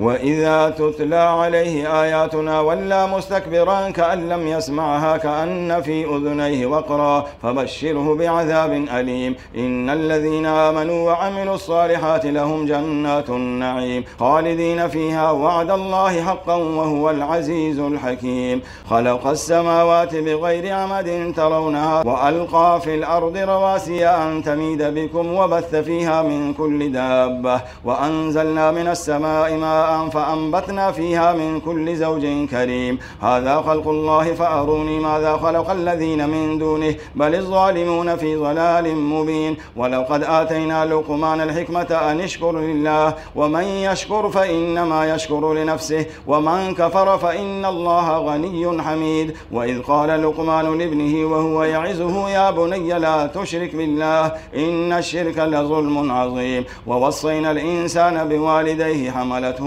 وإذا تتلى عليه آياتنا ولى مستكبرا كأن لم يسمعها كأن في أذنيه وقرا فبشره بعذاب أليم. إن الذين آمنوا وعملوا الصالحات لهم جنات النعيم خالدين فيها وعد الله حقا وهو العزيز الحكيم. خلق السماوات بغير عمد ترونها وألقى في الأرض رواسي أن تميد بكم وبث فيها من كل دابة. وأنزلنا من السماء ماء فأنبتنا فيها من كل زوج كريم. هذا خلق الله فأروني ماذا خلق الذين من دونه. بل الظالمون في ضلال مبين. ولقد آتينا لقمان الحكمة أن اشكر لله. ومن يشكر فإنما يشكر لنفسه. ومن كفر فإن الله غني حميد. وإذ قال لقمان لابنه وهو يعزه يا بني لا تشرك بالله إن الشرك لظلم عظيم. ووصينا الإنسان بوالديه حملته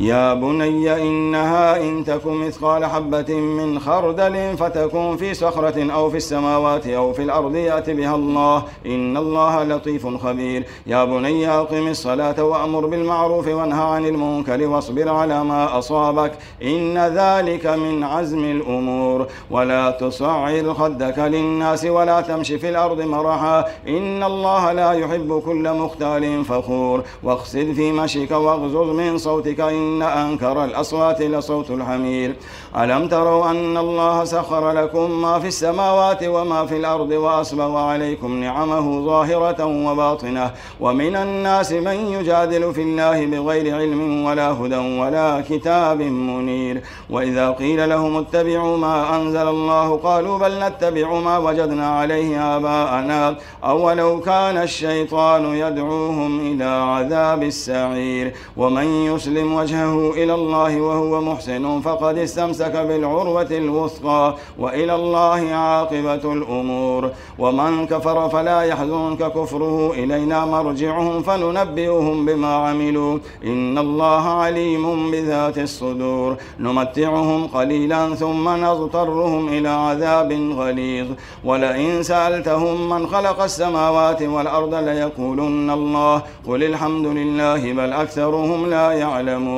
يا بني إنها إن تك مثقال حبة من خردل فتكون في صخرة أو في السماوات أو في الأرض يأت بها الله. إن الله لطيف خبير. يا بني أقم الصلاة وأمر بالمعروف وانهى عن المنكر واصبر على ما أصابك. إن ذلك من عزم الأمور. ولا تصعر خدك للناس ولا تمش في الأرض مرحا. إن الله لا يحب كل مختال فخور. واخسد في مشيك واغزر من صوتك إن إن أنكر الأصوات لصوت الحمير. ألم تروا أن الله سخر لكم ما في السماوات وما في الأرض وأسبغ عليكم نعمه ظاهرة وباطنة. ومن الناس من يجادل في الله بغير علم ولا هدى ولا كتاب منير. وإذا قيل لهم اتبعوا ما أنزل الله قالوا بل نتبع ما وجدنا عليه آباءنا. أولو كان الشيطان يدعوهم إلى عذاب السعير. ومن يسلم وجهه وجهه إلى الله وهو محسن فقد استمسك بالعروة الوثقى وإلى الله عاقبة الأمور. ومن كفر فلا يحزنك كفره إلينا مرجعهم فننبئهم بما عملوا. إن الله عليم بذات الصدور. نمتعهم قليلا ثم نضطرهم إلى عذاب غليظ. ولئن سألتهم من خلق السماوات والأرض ليقولن الله قل الحمد لله بل أكثرهم لا يعلمون.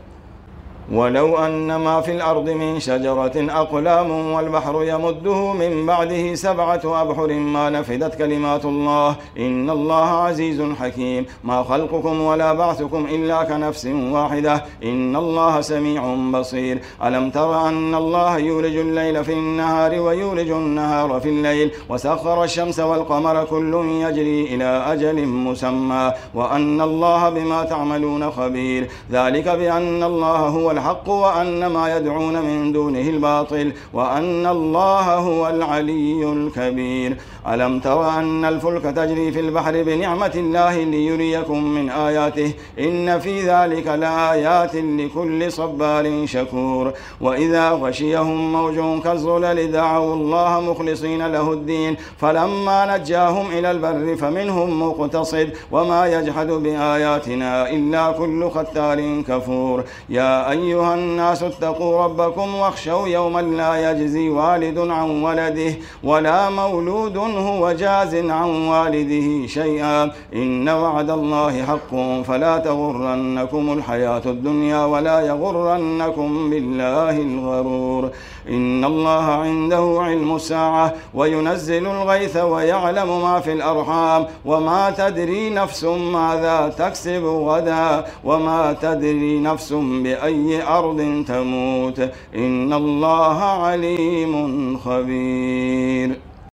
ولو أن ما في الأرض من شجرة أقلام والبحر يمده من بعده سبعة أبحر ما نفدت كلمات الله. إن الله عزيز حكيم. ما خلقكم ولا بعثكم إلا كنفس واحدة. إن الله سميع بصير. ألم تر أن الله يولج الليل في النهار ويولج النهار في الليل. وسخر الشمس والقمر كل يجري إلى أجل مسمى. وأن الله بما تعملون خبير. ذلك بأن الله هو الحق وأن ما يدعون من دونه الباطل وأن الله هو العلي الكبير. ألم تر أن الفلك تجري في البحر بنعمة الله ليريكم من آياته؟ إن في ذلك لآيات لكل صبار شكور. وإذا غشيهم موج كالظلل دعوا الله مخلصين له الدين. فلما نجاهم إلى البر فمنهم مقتصد. وما يجحد بآياتنا إلا كل ختار كفور. يا أيها الناس اتقوا ربكم واخشوا يوما لا يجزي والد عن ولده ولا مولود هو جاز عن والده شيئا. إن وعد الله حق فلا تغرنكم الحياة الدنيا ولا يغرنكم بالله الغرور. إن الله عنده علم الساعة وينزل الغيث ويعلم ما في الأرحام. وما تدري نفس ماذا تكسب غدا وما تدري نفس بأي أرض تموت. إن الله عليم خبير.